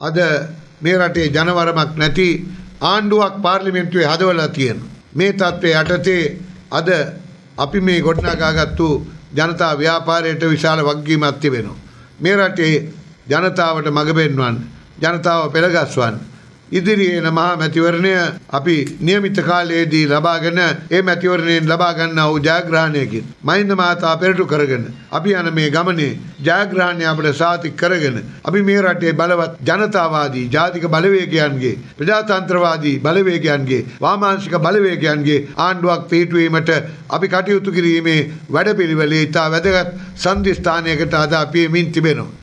අද මේ රටේ ජනවරමක් නැති ආණ්ඩුවක් පාර්ලිමේන්තුවේ හදවලා තියෙනවා. මේ තත්ත්වය යටතේ අද අපි මේ ගොඩනගාගත්තු ජනතා ව්‍යාපාරයට විශාල වගකීමක් තිබෙනවා. මේ රටේ ජනතාවට මඟ පෙන්වන්න, ජනතාව පෙළගස්වන්න ඉදිරියේ එන මහා මැතිවරණය අපි નિયમિત කාලයේදී ලබාගෙන ඒ මැතිවරණයෙන් ලබා ගන්නා වූ ජයග්‍රහණයකින් මහින්ද මහතා පෙරටු කරගෙන අපි යන මේ ගමනේ ජයග්‍රහණය අපිට සාතික කරගෙන අපි මේ රටේ බලවත් ජනතාවාදී ජාතික බලවේගයන්ගේ ප්‍රජාතන්ත්‍රවාදී බලවේගයන්ගේ වාමාංශික බලවේගයන්ගේ ආණ්ඩුවක් පිහිටුවීමට අපි කටයුතු කිරීමේ වැඩපිළිවෙලේ ඉතා වැදගත් සන්ධිස්ථානයකට අද අපි එමින් තිබෙනවා